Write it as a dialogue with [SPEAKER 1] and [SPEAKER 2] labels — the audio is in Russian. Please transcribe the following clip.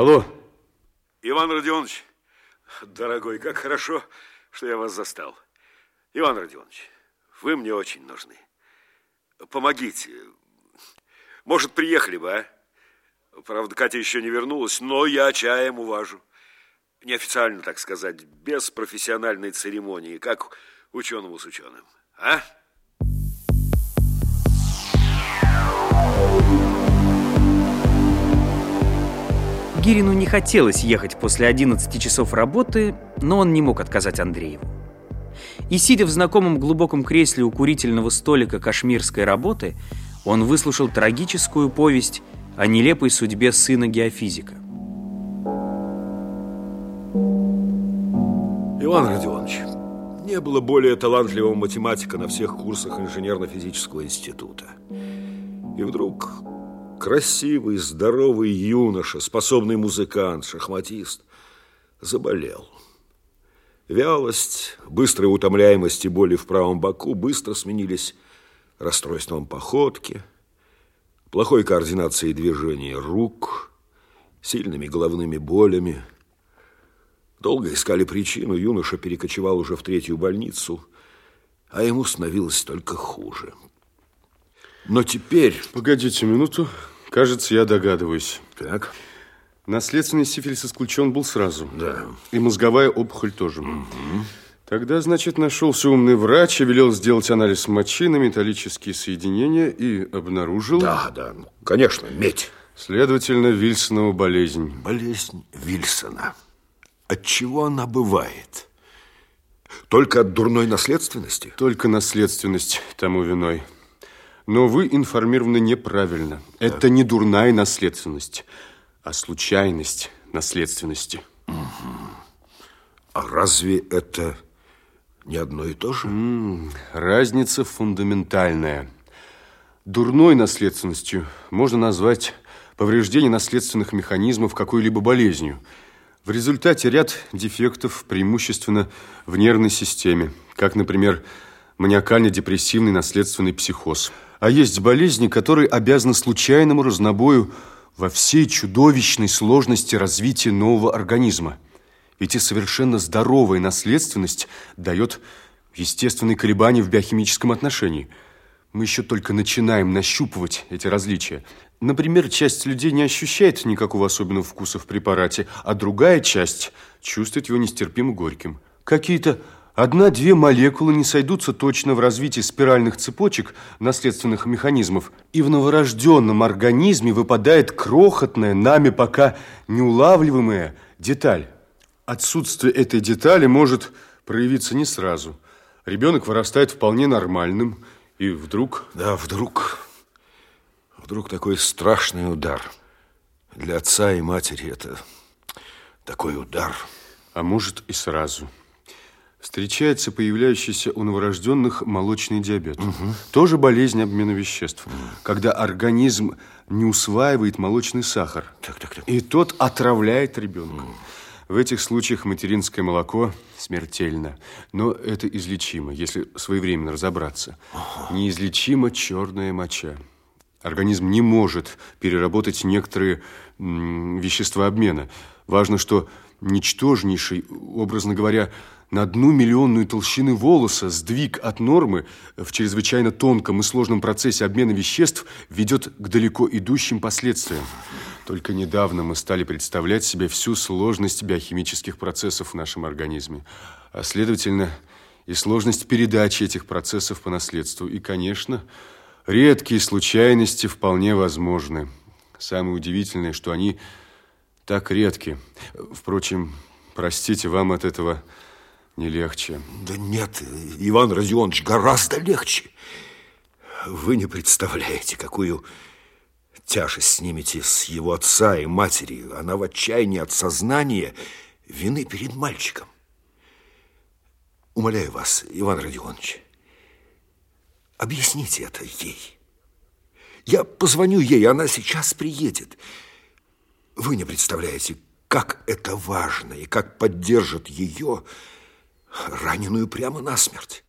[SPEAKER 1] Алло.
[SPEAKER 2] Иван Родионович, дорогой, как хорошо, что я вас застал. Иван Родионович, вы мне очень нужны. Помогите. Может, приехали бы, а? Правда, Катя еще не вернулась, но я чаем уважу. Неофициально, так сказать, без профессиональной церемонии, как ученому с ученым. А?
[SPEAKER 3] Гирину не хотелось ехать после 11 часов работы, но он не мог отказать Андрееву. И сидя в знакомом глубоком кресле у курительного столика кашмирской работы, он выслушал трагическую повесть о нелепой судьбе сына геофизика.
[SPEAKER 2] Иван Родионович, не было более талантливого математика на всех курсах инженерно-физического института. И вдруг красивый, здоровый юноша, способный музыкант, шахматист, заболел. Вялость, быстрая утомляемость и боли в правом боку быстро сменились расстройством походки, плохой координацией движений рук, сильными головными болями. Долго искали причину, юноша перекочевал уже в третью больницу, а ему становилось только хуже. Но теперь...
[SPEAKER 1] Погодите минуту. Кажется, я догадываюсь.
[SPEAKER 2] Так.
[SPEAKER 1] Наследственный сифилис исключен был сразу.
[SPEAKER 2] Да.
[SPEAKER 1] И мозговая опухоль тоже. Угу. Тогда, значит, нашелся умный врач и велел сделать анализ мочи на металлические соединения и обнаружил...
[SPEAKER 2] Да, да, конечно, медь.
[SPEAKER 1] Следовательно, Вильсонова болезнь.
[SPEAKER 2] Болезнь Вильсона. От чего она бывает? Только от дурной наследственности?
[SPEAKER 1] Только наследственность тому виной. Но вы информированы неправильно. Это не дурная наследственность, а случайность наследственности.
[SPEAKER 2] Угу. А разве это не одно и то же?
[SPEAKER 1] М -м, разница фундаментальная. Дурной наследственностью можно назвать повреждение наследственных механизмов какой-либо болезнью. В результате ряд дефектов, преимущественно в нервной системе, как, например, маниакально-депрессивный наследственный психоз – а есть болезни, которые обязаны случайному разнобою во всей чудовищной сложности развития нового организма. Ведь и совершенно здоровая наследственность дает естественные колебания в биохимическом отношении. Мы еще только начинаем нащупывать эти различия. Например, часть людей не ощущает никакого особенного вкуса в препарате, а другая часть чувствует его нестерпимо горьким. Какие-то Одна-две молекулы не сойдутся точно в развитии спиральных цепочек наследственных механизмов, и в новорожденном организме выпадает крохотная, нами пока неулавливаемая деталь. Отсутствие этой детали может проявиться не сразу. Ребенок вырастает вполне нормальным, и вдруг...
[SPEAKER 2] Да, вдруг... Вдруг такой страшный удар. Для отца и матери это такой удар.
[SPEAKER 1] А может и сразу. Встречается появляющийся у новорожденных молочный диабет. Угу. Тоже болезнь обмена веществ. Угу. Когда организм не усваивает молочный сахар. Так, так, так. И тот отравляет ребенка. Угу. В этих случаях материнское молоко смертельно. Но это излечимо, если своевременно разобраться. Угу. Неизлечима черная моча. Организм не может переработать некоторые вещества обмена. Важно, что ничтожнейший, образно говоря, на одну миллионную толщины волоса сдвиг от нормы в чрезвычайно тонком и сложном процессе обмена веществ ведет к далеко идущим последствиям. Только недавно мы стали представлять себе всю сложность биохимических процессов в нашем организме, а следовательно и сложность передачи этих процессов по наследству. И, конечно, редкие случайности вполне возможны. Самое удивительное, что они так редки. Впрочем, простите, вам от этого не легче.
[SPEAKER 2] Да нет, Иван Родионович, гораздо легче. Вы не представляете, какую тяжесть снимете с его отца и матери. Она в отчаянии от сознания вины перед мальчиком. Умоляю вас, Иван Родионович, объясните это ей. Я позвоню ей, она сейчас приедет. Вы не представляете, как это важно и как поддержит ее раненую прямо насмерть.